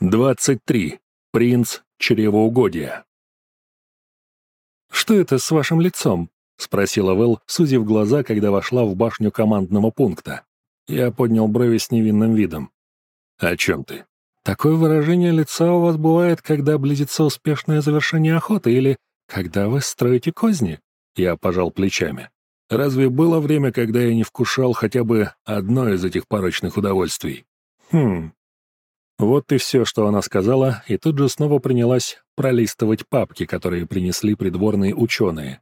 23. Принц чревоугодия. «Что это с вашим лицом?» — спросила Вэл, сузив глаза, когда вошла в башню командного пункта. Я поднял брови с невинным видом. «О чем ты?» «Такое выражение лица у вас бывает, когда близится успешное завершение охоты или когда вы строите козни?» Я пожал плечами. «Разве было время, когда я не вкушал хотя бы одно из этих порочных удовольствий?» «Хм, вот и все, что она сказала, и тут же снова принялась пролистывать папки, которые принесли придворные ученые.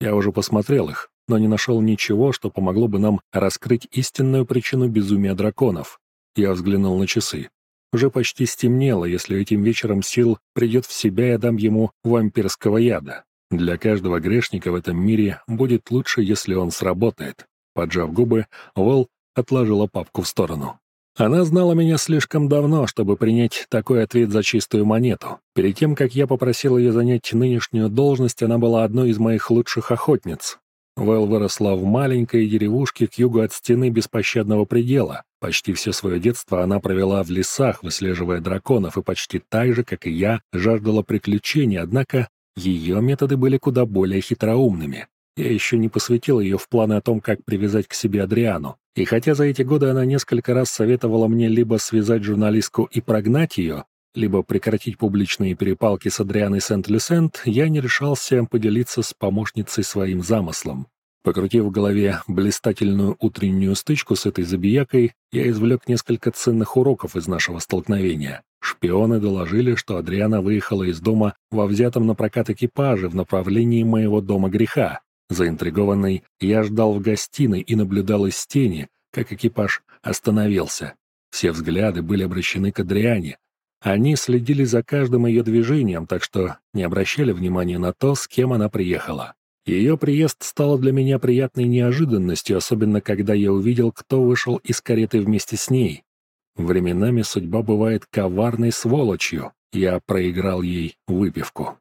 Я уже посмотрел их, но не нашел ничего, что помогло бы нам раскрыть истинную причину безумия драконов. Я взглянул на часы. Уже почти стемнело, если этим вечером сил придет в себя, я дам ему вампирского яда. Для каждого грешника в этом мире будет лучше, если он сработает. Поджав губы, Вол отложила папку в сторону. Она знала меня слишком давно, чтобы принять такой ответ за чистую монету. Перед тем, как я попросил ее занять нынешнюю должность, она была одной из моих лучших охотниц. Вэл выросла в маленькой деревушке к югу от стены беспощадного предела. Почти все свое детство она провела в лесах, выслеживая драконов, и почти так же, как и я, жаждала приключений, однако ее методы были куда более хитроумными. Я еще не посвятил ее в планы о том, как привязать к себе Адриану. И хотя за эти годы она несколько раз советовала мне либо связать журналистку и прогнать ее, либо прекратить публичные перепалки с Адрианой Сент-Люсент, я не решался поделиться с помощницей своим замыслом. Покрутив в голове блистательную утреннюю стычку с этой забиякой, я извлек несколько ценных уроков из нашего столкновения. Шпионы доложили, что Адриана выехала из дома во взятом на прокат экипаже в направлении моего дома греха. Заинтригованный, я ждал в гостиной и наблюдал из тени, как экипаж остановился. Все взгляды были обращены к Адриане. Они следили за каждым ее движением, так что не обращали внимания на то, с кем она приехала. Ее приезд стал для меня приятной неожиданностью, особенно когда я увидел, кто вышел из кареты вместе с ней. Временами судьба бывает коварной сволочью. Я проиграл ей выпивку.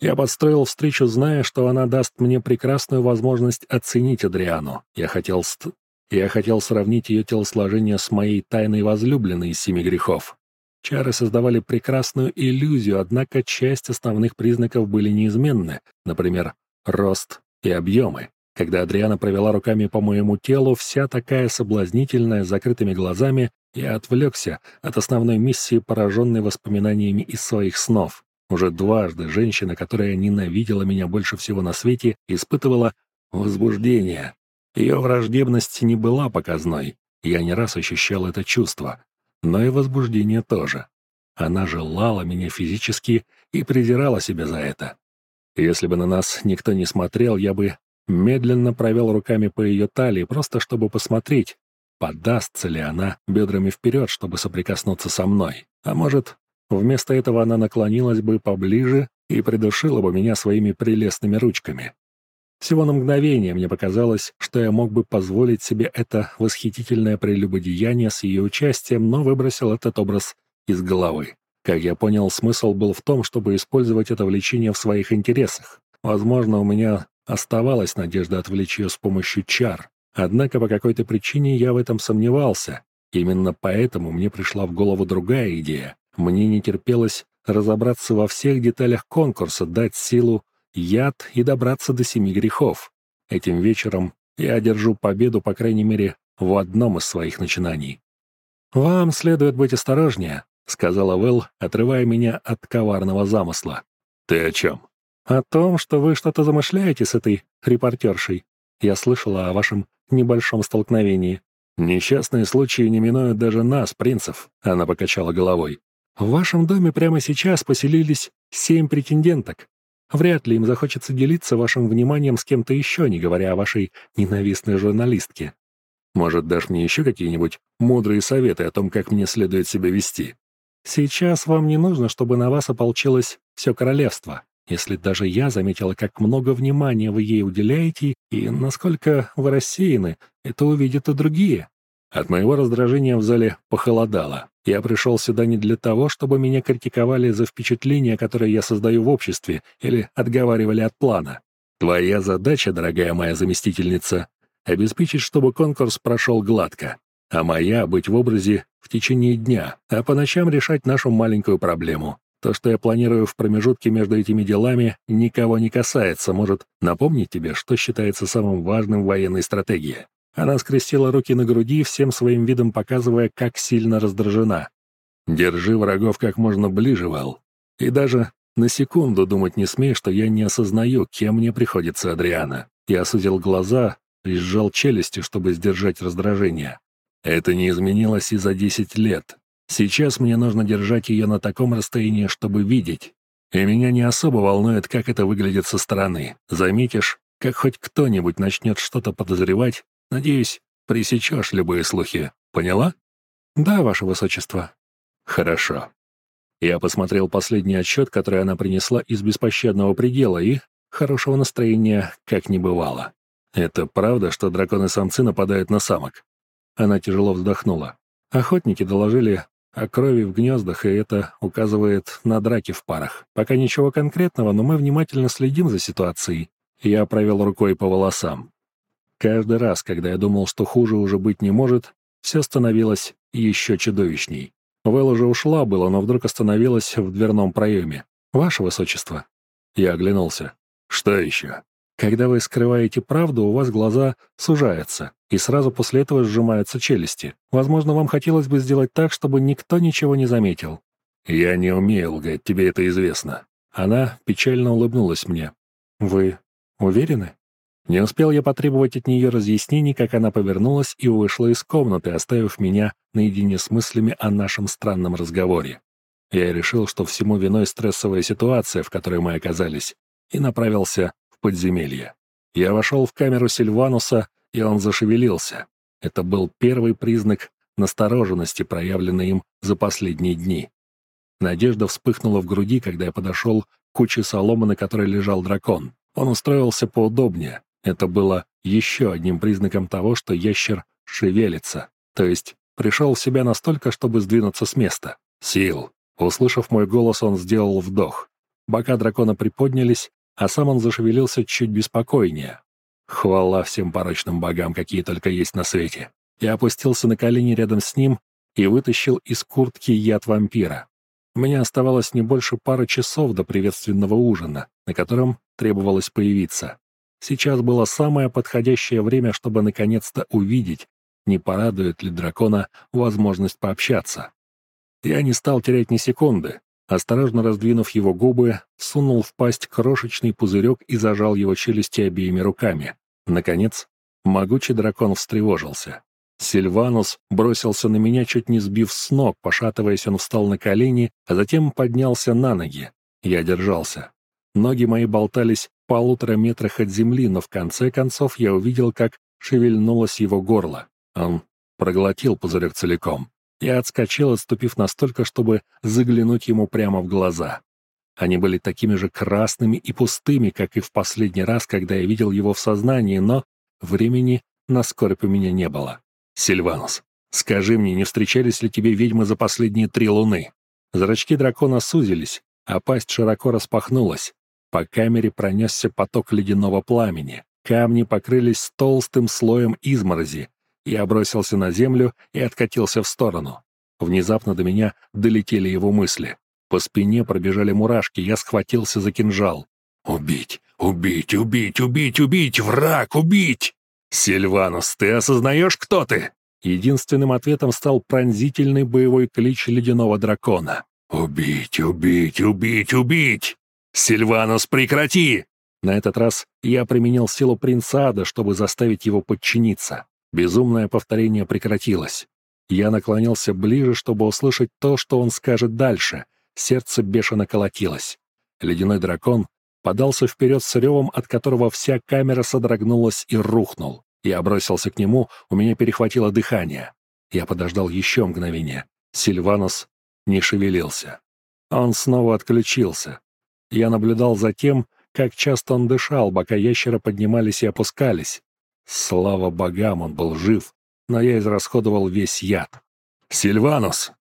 Я подстроил встречу, зная, что она даст мне прекрасную возможность оценить Адриану. Я хотел, ст... я хотел сравнить ее телосложение с моей тайной возлюбленной из семи грехов. Чары создавали прекрасную иллюзию, однако часть основных признаков были неизменны, например, рост и объемы. Когда Адриана провела руками по моему телу, вся такая соблазнительная, с закрытыми глазами, я отвлекся от основной миссии, пораженной воспоминаниями из своих снов. Уже дважды женщина, которая ненавидела меня больше всего на свете, испытывала возбуждение. Ее враждебность не была показной. Я не раз ощущал это чувство. Но и возбуждение тоже. Она желала меня физически и презирала себя за это. Если бы на нас никто не смотрел, я бы медленно провел руками по ее талии, просто чтобы посмотреть, подастся ли она бедрами вперед, чтобы соприкоснуться со мной. А может, Вместо этого она наклонилась бы поближе и придушила бы меня своими прелестными ручками. Всего на мгновение мне показалось, что я мог бы позволить себе это восхитительное прелюбодеяние с ее участием, но выбросил этот образ из головы. Как я понял, смысл был в том, чтобы использовать это влечение в своих интересах. Возможно, у меня оставалась надежда отвлечь ее с помощью чар. Однако по какой-то причине я в этом сомневался. Именно поэтому мне пришла в голову другая идея. Мне не терпелось разобраться во всех деталях конкурса, дать силу, яд и добраться до семи грехов. Этим вечером я одержу победу, по крайней мере, в одном из своих начинаний. «Вам следует быть осторожнее», — сказала Вэл, отрывая меня от коварного замысла. «Ты о чем?» «О том, что вы что-то замышляете с этой репортершей. Я слышала о вашем небольшом столкновении». «Несчастные случаи не минуют даже нас, принцев», — она покачала головой. В вашем доме прямо сейчас поселились семь претенденток. Вряд ли им захочется делиться вашим вниманием с кем-то еще, не говоря о вашей ненавистной журналистке. Может, дашь мне еще какие-нибудь мудрые советы о том, как мне следует себя вести? Сейчас вам не нужно, чтобы на вас ополчилось все королевство. Если даже я заметила, как много внимания вы ей уделяете и насколько вы рассеяны, это увидят и другие. От моего раздражения в зале похолодало. Я пришел сюда не для того, чтобы меня критиковали за впечатление, которое я создаю в обществе, или отговаривали от плана. Твоя задача, дорогая моя заместительница, обеспечить, чтобы конкурс прошел гладко, а моя — быть в образе в течение дня, а по ночам решать нашу маленькую проблему. То, что я планирую в промежутке между этими делами, никого не касается. Может, напомнить тебе, что считается самым важным в военной стратегии?» Она скрестила руки на груди, всем своим видом показывая, как сильно раздражена. «Держи врагов как можно ближе, Вал. И даже на секунду думать не смей, что я не осознаю, кем мне приходится Адриана». Я осудил глаза и сжал челюсти, чтобы сдержать раздражение. Это не изменилось и за десять лет. Сейчас мне нужно держать ее на таком расстоянии, чтобы видеть. И меня не особо волнует, как это выглядит со стороны. Заметишь, как хоть кто-нибудь начнет что-то подозревать, надеюсь, пресечешь любые слухи. Поняла? Да, ваше высочество. Хорошо. Я посмотрел последний отчет, который она принесла из беспощадного предела, и хорошего настроения как не бывало. Это правда, что драконы-самцы нападают на самок? Она тяжело вздохнула. Охотники доложили о крови в гнездах, и это указывает на драки в парах. Пока ничего конкретного, но мы внимательно следим за ситуацией. Я провел рукой по волосам. Каждый раз, когда я думал, что хуже уже быть не может, все становилось еще чудовищней. Вэл уже ушла было, но вдруг остановилась в дверном проеме. «Ваше высочество». Я оглянулся. «Что еще?» Когда вы скрываете правду, у вас глаза сужаются, и сразу после этого сжимаются челюсти. Возможно, вам хотелось бы сделать так, чтобы никто ничего не заметил. Я не умею лгать, тебе это известно. Она печально улыбнулась мне. Вы уверены? Не успел я потребовать от нее разъяснений, как она повернулась и вышла из комнаты, оставив меня наедине с мыслями о нашем странном разговоре. Я решил, что всему виной стрессовая ситуация, в которой мы оказались, и направился подземелье. Я вошел в камеру Сильвануса, и он зашевелился. Это был первый признак настороженности, проявленный им за последние дни. Надежда вспыхнула в груди, когда я подошел к куче соломы, на которой лежал дракон. Он устроился поудобнее. Это было еще одним признаком того, что ящер шевелится, то есть пришел в себя настолько, чтобы сдвинуться с места. Сил. Услышав мой голос, он сделал вдох. Бока дракона приподнялись, а сам он зашевелился чуть беспокойнее. Хвала всем порочным богам, какие только есть на свете. Я опустился на колени рядом с ним и вытащил из куртки яд вампира. Меня оставалось не больше пары часов до приветственного ужина, на котором требовалось появиться. Сейчас было самое подходящее время, чтобы наконец-то увидеть, не порадует ли дракона возможность пообщаться. Я не стал терять ни секунды, Осторожно раздвинув его губы, сунул в пасть крошечный пузырек и зажал его челюсти обеими руками. Наконец, могучий дракон встревожился. Сильванус бросился на меня, чуть не сбив с ног, пошатываясь, он встал на колени, а затем поднялся на ноги. Я держался. Ноги мои болтались полутора метрах от земли, но в конце концов я увидел, как шевельнулось его горло. Он проглотил пузырек целиком. Я отскочил, отступив настолько, чтобы заглянуть ему прямо в глаза. Они были такими же красными и пустыми, как и в последний раз, когда я видел его в сознании, но времени на скорбь у меня не было. «Сильванус, скажи мне, не встречались ли тебе ведьмы за последние три луны?» Зрачки дракона сузились, а пасть широко распахнулась. По камере пронесся поток ледяного пламени. Камни покрылись толстым слоем изморози, я бросился на землю и откатился в сторону. Внезапно до меня долетели его мысли. По спине пробежали мурашки, я схватился за кинжал. «Убить! Убить! Убить! Убить! Убить! Враг! Убить!» «Сильванус, ты осознаешь, кто ты?» Единственным ответом стал пронзительный боевой клич ледяного дракона. «Убить! Убить! Убить! Убить!» «Сильванус, прекрати!» На этот раз я применил силу принца Ада, чтобы заставить его подчиниться. Безумное повторение прекратилось. Я наклонился ближе, чтобы услышать то, что он скажет дальше. Сердце бешено колотилось. Ледяной дракон подался вперед с ревом, от которого вся камера содрогнулась и рухнул. Я бросился к нему, у меня перехватило дыхание. Я подождал еще мгновение. Сильванус не шевелился. Он снова отключился. Я наблюдал за тем, как часто он дышал, бока ящера поднимались и опускались. Слава богам, он был жив, но я израсходовал весь яд. «Сильванус!»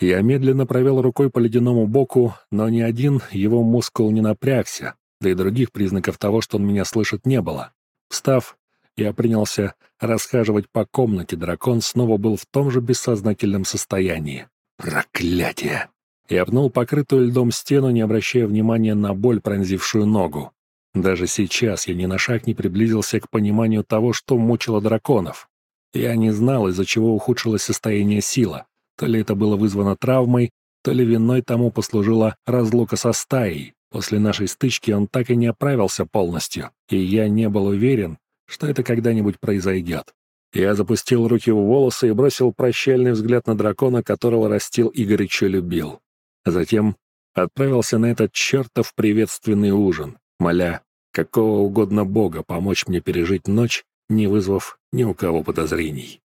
Я медленно провел рукой по ледяному боку, но ни один его мускул не напрягся, да и других признаков того, что он меня слышит, не было. Встав, Я принялся расхаживать по комнате, дракон снова был в том же бессознательном состоянии. Проклятие! Я пнул покрытую льдом стену, не обращая внимания на боль, пронзившую ногу. Даже сейчас я ни на шаг не приблизился к пониманию того, что мучило драконов. Я не знал, из-за чего ухудшилось состояние сила. То ли это было вызвано травмой, то ли виной тому послужила разлука со стаей. После нашей стычки он так и не оправился полностью, и я не был уверен, что это когда-нибудь произойдет. Я запустил руки в волосы и бросил прощальный взгляд на дракона, которого растил и горячо любил. Затем отправился на этот чертов приветственный ужин, моля какого угодно бога помочь мне пережить ночь, не вызвав ни у кого подозрений.